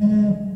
é,